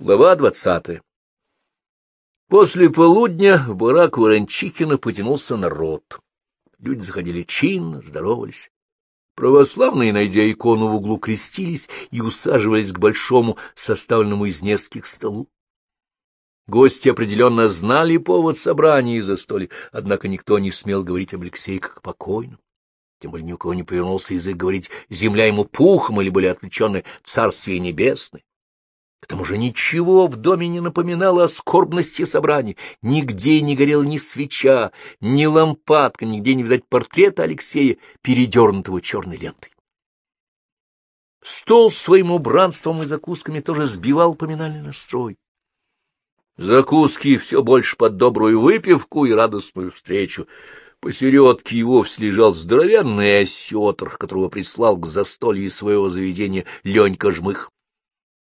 Глава двадцатая После полудня в барак Ворончихина потянулся народ. Люди заходили чинно, здоровались. Православные, найдя икону в углу, крестились и усаживались к большому, составленному из нескольких столу. Гости определенно знали повод собрания и застолья, однако никто не смел говорить об Алексее как покойном. Тем более ни у кого не повернулся язык говорить «земля ему пухом» или были отвлечены «царствие небесное». К тому же ничего в доме не напоминало о скорбности собрания. Нигде не горела ни свеча, ни лампадка, нигде не видать портрета Алексея, передернутого черной лентой. Стол своим убранством и закусками тоже сбивал поминальный настрой. Закуски все больше под добрую выпивку и радостную встречу. Посередке и вовсе лежал здоровенный осетр, которого прислал к застолью своего заведения Ленька Жмых.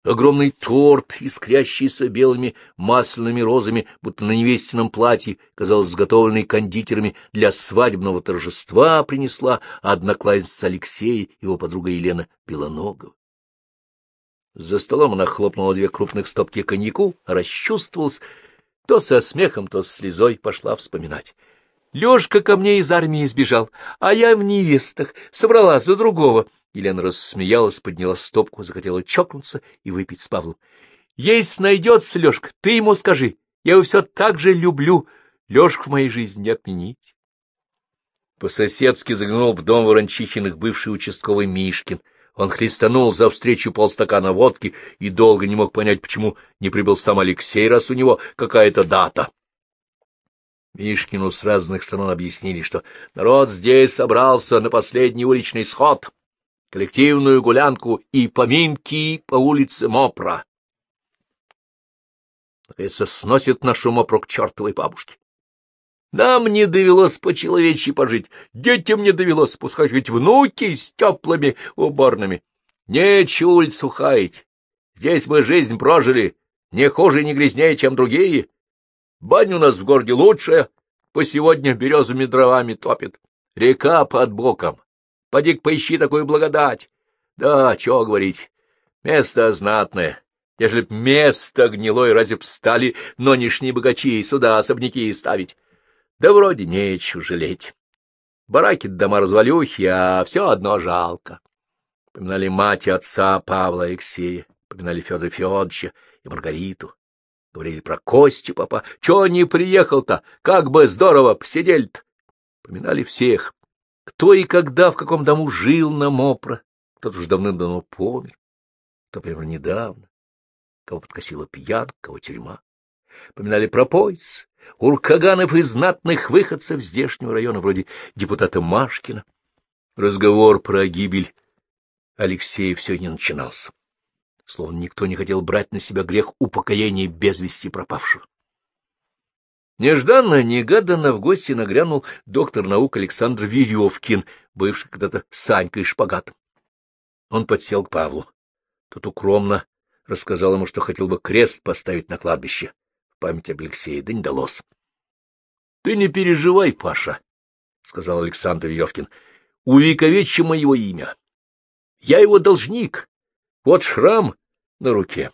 Огромный торт, искрящийся белыми масляными розами, будто на невестином платье, казалось, сготовленный кондитерами для свадебного торжества, принесла одноклассница Алексея, его подруга Елена Белоногова. За столом она хлопнула две крупных стопки коньяку, расчувствовалась, то со смехом, то с слезой пошла вспоминать. Лёшка ко мне из армии сбежал, а я в невестах, собрала за другого — Елена рассмеялась, подняла стопку, захотела чокнуться и выпить с Павлом. — Есть найдется, Лешка, ты ему скажи. Я его все так же люблю. Лешку в моей жизни не отменить. По-соседски заглянул в дом Ворончихиных бывший участковый Мишкин. Он хлестанул за встречу полстакана водки и долго не мог понять, почему не прибыл сам Алексей, раз у него какая-то дата. Мишкину с разных сторон объяснили, что народ здесь собрался на последний уличный сход — коллективную гулянку и поминки по улице Мопра. Наконец-то сносит нашу Мопру к чертовой бабушке. Нам не довелось по-человечьи пожить, детям не довелось пускать ведь внуки с теплыми уборными. Нечего улицу хаять. Здесь мы жизнь прожили, не хуже и не грязнее, чем другие. Баня у нас в городе лучшая, по сегодня березами дровами топит. Река под боком, Поди-ка поищи такую благодать. Да, чего говорить, место знатное. Ежели б место гнилое, разве б стали нынешние богачи сюда особняки ставить? Да вроде нечего жалеть. Бараки дома развалюхи, а все одно жалко. Поминали мать и отца Павла Алексея, поминали Федора Федоровича и Маргариту. Говорили про Костю, папа. Чего не приехал-то? Как бы здорово посидели-то. Поминали всех. Кто и когда в каком дому жил на Мопро, тот уж давным-давно помер, кто прямо недавно, кого подкосила пьянка, кого тюрьма. Поминали про пояс, уркаганов и знатных выходцев здешнего района, вроде депутата Машкина. Разговор про гибель Алексея все не начинался. Словно никто не хотел брать на себя грех упокоения без вести пропавшего. Нежданно-негаданно в гости нагрянул доктор наук Александр Веревкин, бывший когда-то Санькой шпагатом. Он подсел к Павлу. Тот укромно рассказал ему, что хотел бы крест поставить на кладбище. В память об Алексее, да не далось. — Ты не переживай, Паша, — сказал Александр Веревкин. — Увековечим моего имя. Я его должник. Вот шрам на руке.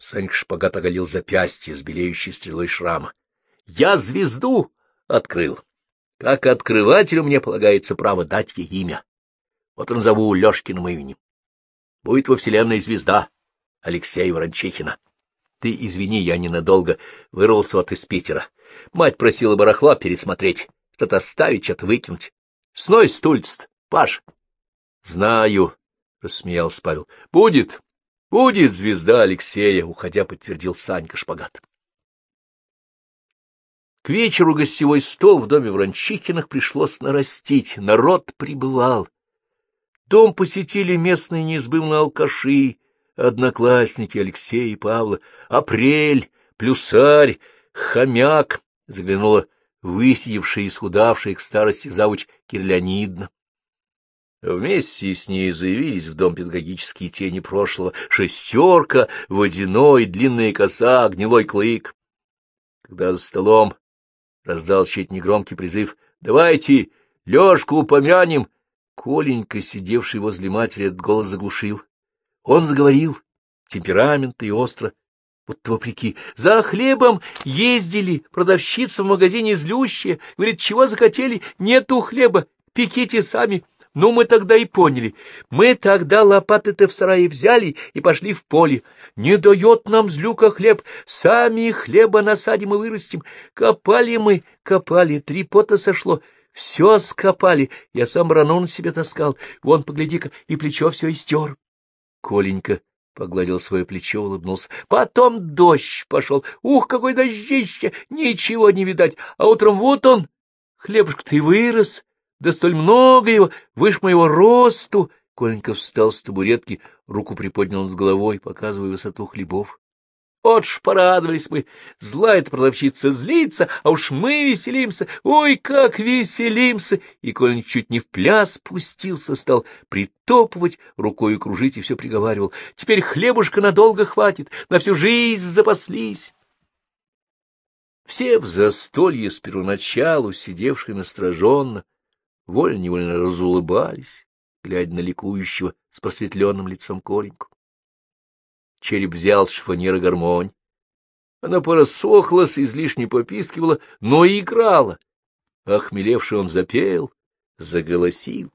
Санька шпагат оголил запястье с белеющей стрелой шрама. Я звезду открыл. Как открывателю мне полагается право дать ей имя. Вот назову Лёшкиным именем. Будет во вселенной звезда Алексея Ворончихина. Ты извини, я ненадолго вырвался вот из Питера. Мать просила барахла пересмотреть, что-то оставить, что-то выкинуть. Сной стульц Паш. — Знаю, — рассмеялся Павел. — Будет, будет звезда Алексея, — уходя подтвердил Санька Шпагат. К вечеру гостевой стол в доме Вранчихиных пришлось нарастить, народ прибывал. Дом посетили местные неизбывные алкаши, одноклассники Алексея и Павла, Апрель, Плюсарь, Хомяк, заглянула высидевшая и схудавшая к старости завуч Кирлянидна. Вместе с ней заявились в дом педагогические тени прошлого шестерка, водяной, длинная коса, гнилой клык. Когда за столом Раздался чей-то негромкий призыв. «Давайте Лёшку помянем!» Коленька, сидевший возле матери, этот голос заглушил. Он заговорил темпераментно и остро. Вот вопреки. За хлебом ездили, продавщица в магазине злющая. Говорит, чего захотели? Нету хлеба, пеките сами. Ну, мы тогда и поняли. Мы тогда лопаты-то в сарае взяли и пошли в поле. Не дает нам злюка хлеб, сами хлеба насадим и вырастим. Копали мы, копали, три пота сошло. Все скопали, я сам рано на себе таскал. Вон, погляди-ка, и плечо все истер. Коленька погладил свое плечо, улыбнулся. Потом дождь пошел. Ух, какой дождище! Ничего не видать. А утром вот он, хлебушка ты вырос, да столь много его, выше моего росту. Коленька встал с табуретки, руку приподнял над головой, показывая высоту хлебов. Вот ж порадовались мы. Злая-то продавщица злится, а уж мы веселимся. Ой, как веселимся! И Коленька чуть не в пляс пустился, стал притопывать, рукой кружить и все приговаривал. Теперь хлебушка надолго хватит, на всю жизнь запаслись. Все в застолье с первоначалу, сидевшие настороженно, вольно-невольно разулыбались, глядя на ликующего с просветленным лицом Коленьку. Череп взял с шифонера гармонь. Она порассохлась, излишне попискивала, но и играла. Охмелевший он запел, заголосил.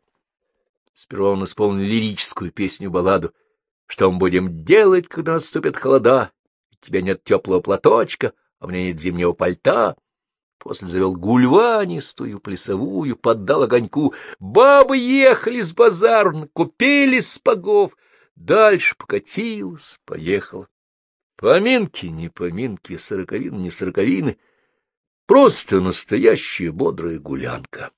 Сперва он исполнил лирическую песню-балладу. Что мы будем делать, когда наступят холода? У тебя нет теплого платочка, а у меня нет зимнего пальта. После завел гульванистую, плясовую, поддал огоньку. Бабы ехали с базару, купили спагов. Дальше покатилась, поехала. Поминки, не поминки, сороковины, не сороковины. Просто настоящая бодрая гулянка.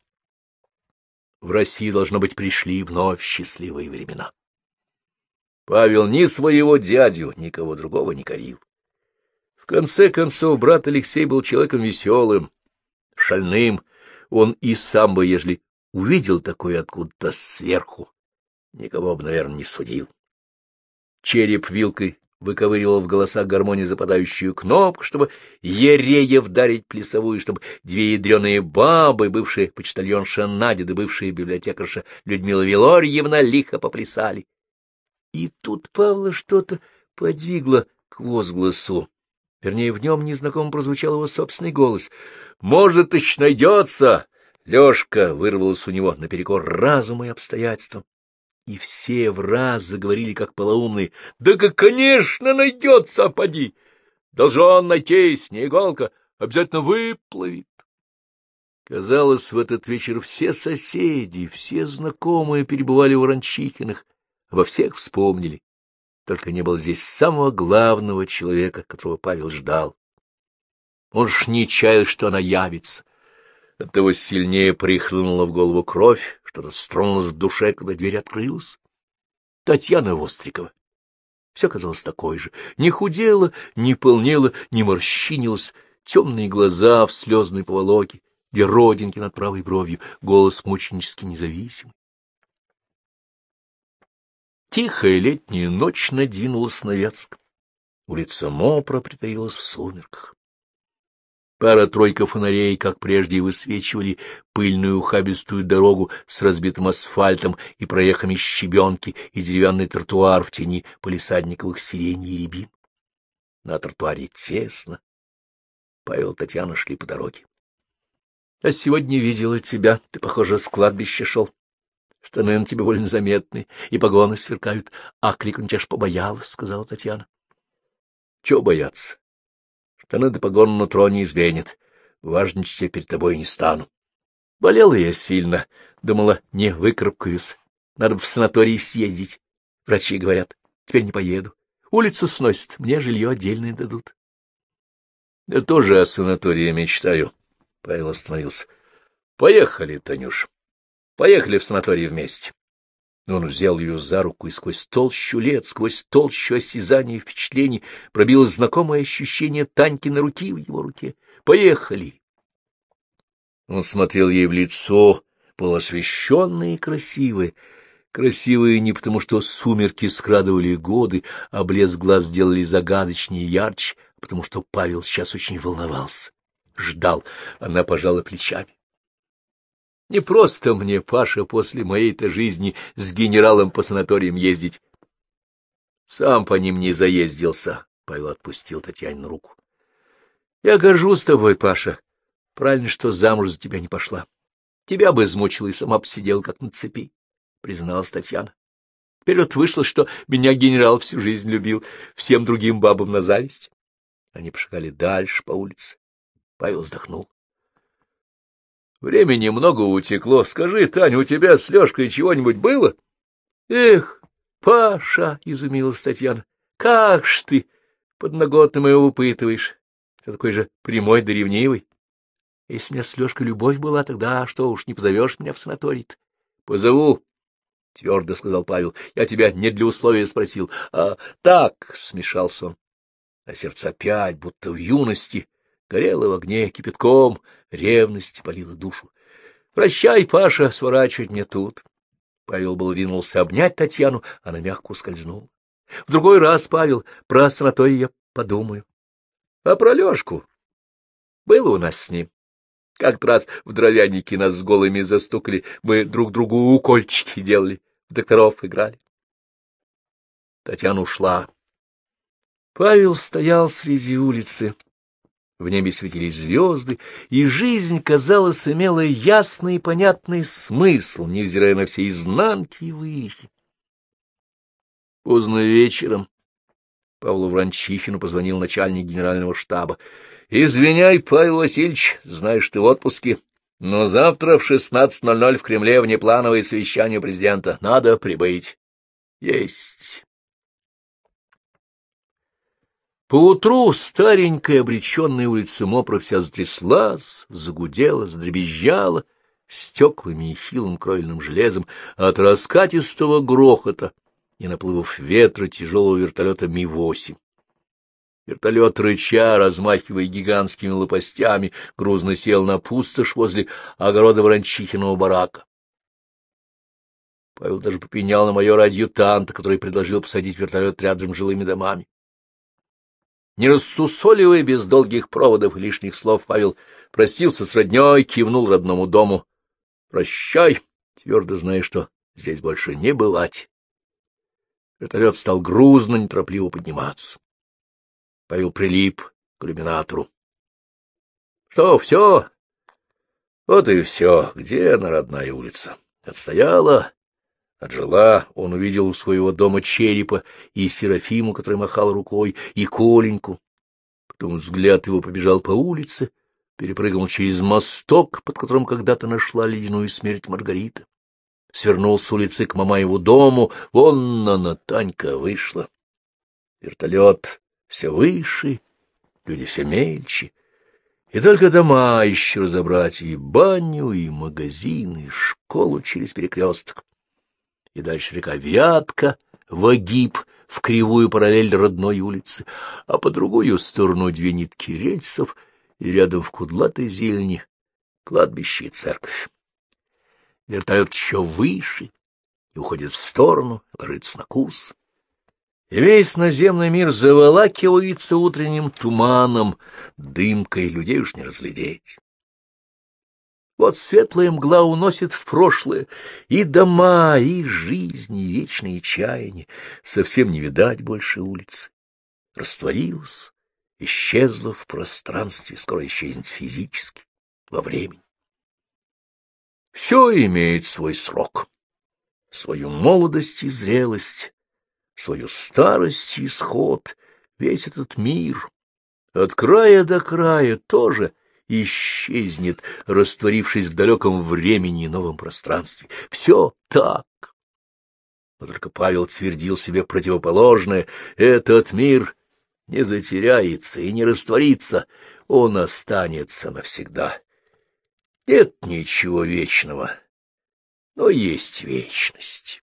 В России, должно быть, пришли вновь счастливые времена. Павел ни своего дядю, никого другого не корил. В конце концов, брат Алексей был человеком веселым, шальным. Он и сам бы, ежели увидел такое откуда-то сверху, никого бы, наверное, не судил. Череп вилкой выковыривал в голосах гармонии западающую кнопку, чтобы ерея вдарить плясовую, чтобы две ядреные бабы, бывшие почтальонша Надя да бывшая библиотекарша Людмила Вилорьевна, лихо поплясали. И тут Павла что-то подвигло к возгласу. Вернее, в нем незнакомо прозвучал его собственный голос. «Может, еще найдется!» Лёшка вырвалась у него наперекор разуму и обстоятельствам. И все в раз заговорили, как полоумные. «Да, как, конечно, найдется, поди! Должен найтись, не иголка, обязательно выплывет!» Казалось, в этот вечер все соседи, все знакомые перебывали у Ранчихиных, обо всех вспомнили. Только не было здесь самого главного человека, которого Павел ждал. Ж не чаял, что она явится. Оттого сильнее прихлынула в голову кровь, что-то стронулось в душе, когда дверь открылась. Татьяна Вострикова. Все казалось такой же. Не худела, не полнела, не морщинилась. Темные глаза в слезной поволоке, две родинки над правой бровью, голос мученически независимый. Тихая летняя ночь надвинулась на Вятск. Улица Мопра притаилась в сумерках. Пара-тройка фонарей, как прежде, высвечивали пыльную ухабистую дорогу с разбитым асфальтом и проехами щебенки и деревянный тротуар в тени полисадниковых сиреней и рябин. На тротуаре тесно. Павел и Татьяна шли по дороге. — А сегодня видела тебя. Ты, похоже, с кладбища шел. Штаны на тебе больно заметны, и погоны сверкают. А кликнуть аж побоялась, — сказала Татьяна. — Чего бояться? Штаны до погон нутро не изменит. Важничать я перед тобой не стану. Болела я сильно, думала, не выкарабкаюсь. Надо бы в санаторий съездить. Врачи говорят, теперь не поеду. Улицу сносят, мне жилье отдельное дадут. Я тоже о санатории мечтаю. Павел остановился. Поехали, Танюш. Поехали в санаторий вместе. Он взял ее за руку, и сквозь толщу лет, сквозь толщу осязаний и впечатлений пробилось знакомое ощущение Таньки на руки в его руке. «Поехали!» Он смотрел ей в лицо, полуосвещенное и красивое. Красивые не потому, что сумерки скрадывали годы, а блеск глаз сделали загадочнее и ярче, а потому что Павел сейчас очень волновался. Ждал, она пожала плечами. Не просто мне, Паша, после моей-то жизни с генералом по санаториям ездить. Сам по ним не заездился, — Павел отпустил Татьянину руку. — Я горжусь тобой, Паша. Правильно, что замуж за тебя не пошла. Тебя бы измучила и сама посидела, как на цепи, — призналась Татьяна. Вперед вышло, что меня генерал всю жизнь любил, всем другим бабам на зависть. Они пошагали дальше по улице. Павел вздохнул. Времени много утекло. Скажи, Таня, у тебя с Лёшкой чего-нибудь было? Эх, Паша, — изумилась Татьяна, — как ж ты подноготным его выпытываешь? Ты такой же прямой да ревнивый. Если у меня с Лёшкой любовь была, тогда что уж не позовешь меня в санаторий -то? Позову, — твердо сказал Павел. — Я тебя не для условия спросил, а так, — смешался он. А сердце опять, будто в юности, горело в огне кипятком, ревность полила душу. — Прощай, Паша, сворачивать мне тут. Павел был ринулся обнять Татьяну, она мягко ускользнула. — В другой раз, Павел, про санаторий я подумаю. — А про Лёшку? Было у нас с ним. Как-то раз в дровянике нас с голыми застукали, мы друг другу укольчики делали, докторов играли. Татьяна ушла. Павел стоял среди улицы. В небе светились звезды, и жизнь, казалось, имела ясный и понятный смысл, невзирая на все изнанки и вывихи. Поздно вечером Павлу Вранчихину позвонил начальник генерального штаба. — Извиняй, Павел Васильевич, знаешь, ты в отпуске, но завтра в 16.00 в Кремле внеплановое совещание президента. Надо прибыть. — Есть. Поутру старенькая обреченная улица Мопра вся затряслась, загудела, задребезжала стеклами и хилым кровельным железом от раскатистого грохота и наплывов ветра тяжелого вертолета Ми-8. Вертолет, рыча, размахивая гигантскими лопастями, грузно сел на пустошь возле огорода Ворончихиного барака. Павел даже попенял на майора адъютанта, который предложил посадить вертолет рядом с жилыми домами. Не рассусоливая без долгих проводов и лишних слов, Павел простился с родней, кивнул родному дому. «Прощай, твердо зная, что здесь больше не бывать». Вертолет стал грузно, неторопливо подниматься. Павел прилип к иллюминатору. — Что, все? Вот и все. Где она, родная улица? Отстояла, отжила. Он увидел у своего дома черепа и Серафиму, который махал рукой, и Коленьку. Потом взгляд его побежал по улице, перепрыгнул через мосток, под которым когда-то нашла ледяную смерть Маргарита. Свернул с улицы к Мамаеву дому. Вон она, Танька, вышла. Вертолет все выше, люди все мельче. И только дома еще разобрать, и баню, и магазины, и школу через перекресток. И дальше река Вятка, Вагиб, в кривую параллель родной улицы, а по другую сторону две нитки рельсов, и рядом в кудлатой зелени кладбище и церковь. Вертолет еще выше и уходит в сторону, ложится на курс и весь наземный мир заволакивается утренним туманом, дымкой людей уж не разглядеть. Вот светлая мгла уносит в прошлое и дома, и жизни, и вечные чаяния. Совсем не видать больше улицы. Растворилась, исчезла в пространстве, скоро исчезнет физически, во времени. Все имеет свой срок, свою молодость и зрелость, свою старость и исход, весь этот мир, от края до края тоже исчезнет, растворившись в далеком времени и новом пространстве. Все так. Но только Павел твердил себе противоположное. Этот мир не затеряется и не растворится, он останется навсегда. Нет ничего вечного, но есть вечность.